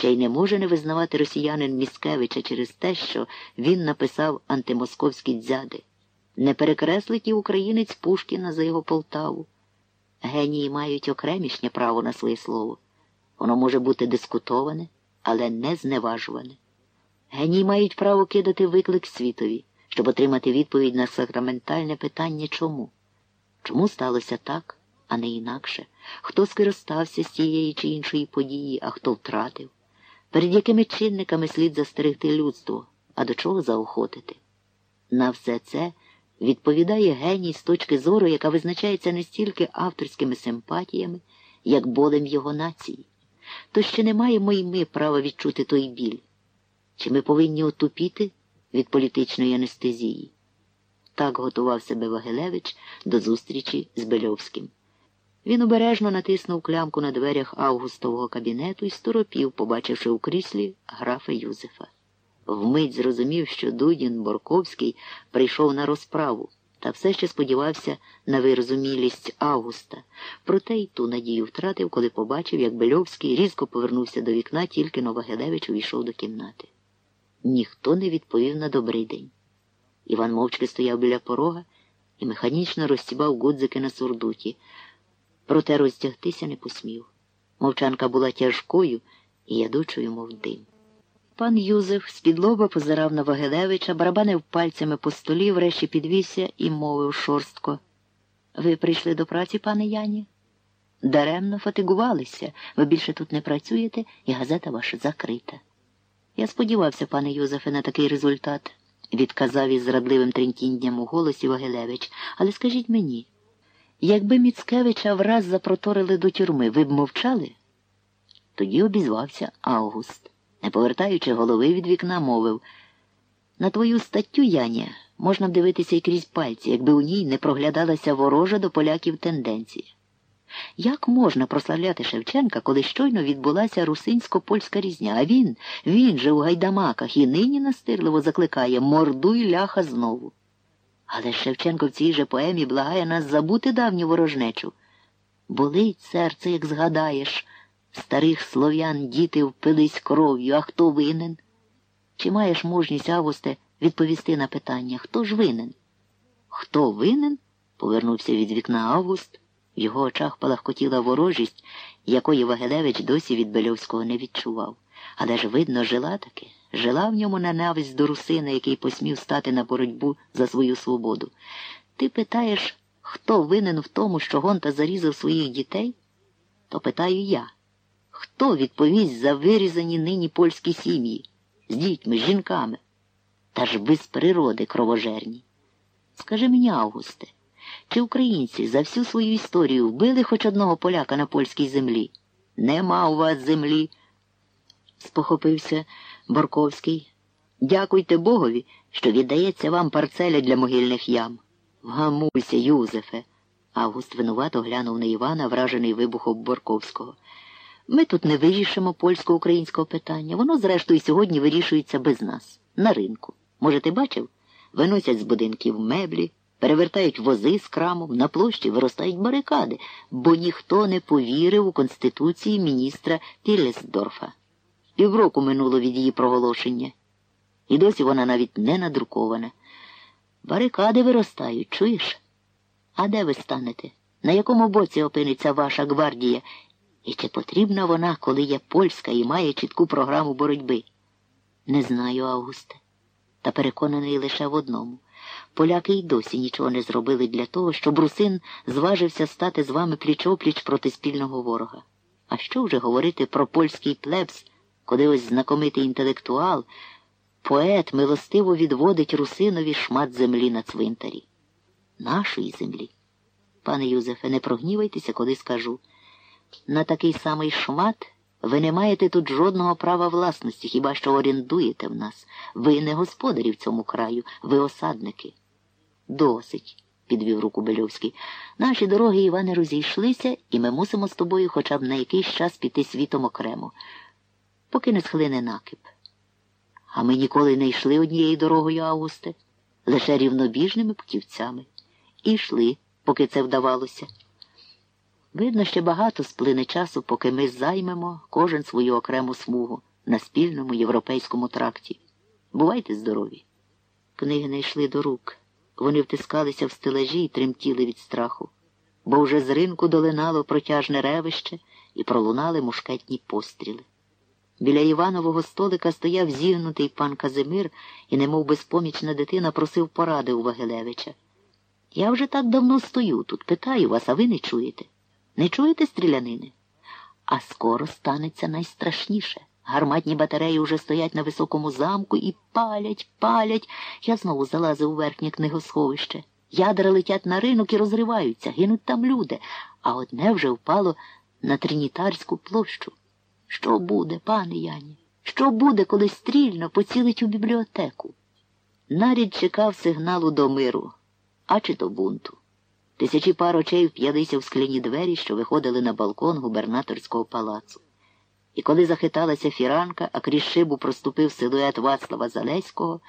Чи й не може не визнавати росіянин Міскевича через те, що він написав антимосковські дзяди. Не перекреслить і українець Пушкіна за його Полтаву. Генії мають окремішнє право на своє слово. Воно може бути дискутоване, але не зневажуване. Генії мають право кидати виклик світові, щоб отримати відповідь на сакраментальне питання чому? Чому сталося так, а не інакше? Хто скористався з тієї чи іншої події, а хто втратив? Перед якими чинниками слід застерегти людство, а до чого заохотити? На все це відповідає геній з точки зору, яка визначається не стільки авторськими симпатіями, як болем його нації. То ще не маємо й ми права відчути той біль. Чи ми повинні отупіти від політичної анестезії? Так готував себе Вагилевич до зустрічі з Бельовським. Він обережно натиснув клямку на дверях августового кабінету і сторопів, побачивши у кріслі графа Юзефа. Вмить зрозумів, що Дудін Борковський прийшов на розправу та все ще сподівався на вирозумілість Августа. Проте й ту надію втратив, коли побачив, як Бельовський різко повернувся до вікна, тільки Новогедевич увійшов до кімнати. Ніхто не відповів на добрий день. Іван мовчки стояв біля порога і механічно розстібав гудзики на сурдуті, проте роздягтися не посмів. Мовчанка була тяжкою і ядучою, мов дим. Пан Юзеф з-під лоба позирав на Вагилевича, барабанив пальцями по столі, врешті підвівся і мовив шорстко. Ви прийшли до праці, пане Яні? Даремно фатигувалися. Ви більше тут не працюєте, і газета ваша закрита. Я сподівався, пане Юзефе, на такий результат, відказав із зрадливим тремтінням у голосі Вагилевич. Але скажіть мені, якби Міцкевича враз запроторили до тюрми, ви б мовчали? Тоді обізвався Август не повертаючи голови від вікна, мовив на твою статтю, Яня, можна б дивитися і крізь пальці, якби у ній не проглядалася ворожа до поляків тенденція. Як можна прославляти Шевченка, коли щойно відбулася русинсько польська різня, а він, він же у гайдамаках і нині настирливо закликає мордуй ляха знову. Але Шевченко в цій же поемі благає нас забути давню ворожнечу. Болить серце, як згадаєш. Старих слов'ян діти впились кров'ю, а хто винен? Чи маєш мужність, Августе, відповісти на питання, хто ж винен? Хто винен? повернувся від вікна Август. В його очах палахкотіла ворожість, якої Вагелевич досі від Бельовського не відчував. Але ж, видно, жила таки, жила в ньому ненависть до русина, який посмів стати на боротьбу за свою свободу. Ти питаєш, хто винен в тому, що Гонта зарізав своїх дітей? То питаю я. Хто відповість за вирізані нині польські сім'ї з дітьми, з жінками? Та ж без природи кровожерні. Скажи мені, Августе, чи українці за всю свою історію вбили хоч одного поляка на польській землі? Нема у вас землі, спохопився Борковський. Дякуйте Богові, що віддається вам парцеля для могильних ям. Вгамуйся, Юзефе. Август винувато глянув на Івана, вражений вибухом Борковського. Ми тут не вирішимо польсько-українського питання. Воно, зрештою, сьогодні вирішується без нас, на ринку. Може, ти бачив? Виносять з будинків меблі, перевертають вози з крамом, на площі виростають барикади, бо ніхто не повірив у Конституції міністра Тілесдорфа. Півроку минуло від її проголошення. І досі вона навіть не надрукована. Барикади виростають, чуєш? А де ви станете? На якому боці опиниться ваша гвардія? І чи потрібна вона, коли є польська і має чітку програму боротьби? Не знаю, Августе. Та переконаний лише в одному. Поляки й досі нічого не зробили для того, щоб русин зважився стати з вами пліч-опліч проти спільного ворога. А що вже говорити про польський плебс, коли ось знакомитий інтелектуал, поет милостиво відводить русинові шмат землі на цвинтарі? Нашої землі. Пане Юзефе, не прогнівайтеся, коли скажу. На такий самий шмат ви не маєте тут жодного права власності, хіба що орендуєте в нас. Ви не господарі в цьому краю, ви осадники. Досить, підвів руку Бельовський. Наші дороги, Іване, розійшлися, і ми мусимо з тобою хоча б на якийсь час піти світом окремо, поки не схлине накип. А ми ніколи не йшли однією дорогою, Августе, лише рівнобіжними путівцями. І йшли, поки це вдавалося. Видно, ще багато сплине часу, поки ми займемо кожен свою окрему смугу на спільному європейському тракті. Бувайте здорові. Книги не йшли до рук. Вони втискалися в стелажі і тремтіли від страху, бо вже з ринку долинало протяжне ревище і пролунали мушкетні постріли. Біля Іванового столика стояв зігнутий пан Казимир і, немов безпомічна дитина, просив поради у Вагилевича. Я вже так давно стою тут, питаю вас, а ви не чуєте? Не чуєте стрілянини? А скоро станеться найстрашніше. Гарматні батареї вже стоять на високому замку і палять, палять. Я знову залазив у верхнє книгосховище. Ядра летять на ринок і розриваються, гинуть там люди, а одне вже впало на Тринітарську площу. Що буде, пане Яні? Що буде, коли стрільно поцілить у бібліотеку? Нарід чекав сигналу до миру, а чи до бунту. Тисячі пар очей вп'ялися в скляні двері, що виходили на балкон губернаторського палацу. І коли захиталася фіранка, а крізь шибу проступив силует Вацлава Залеського,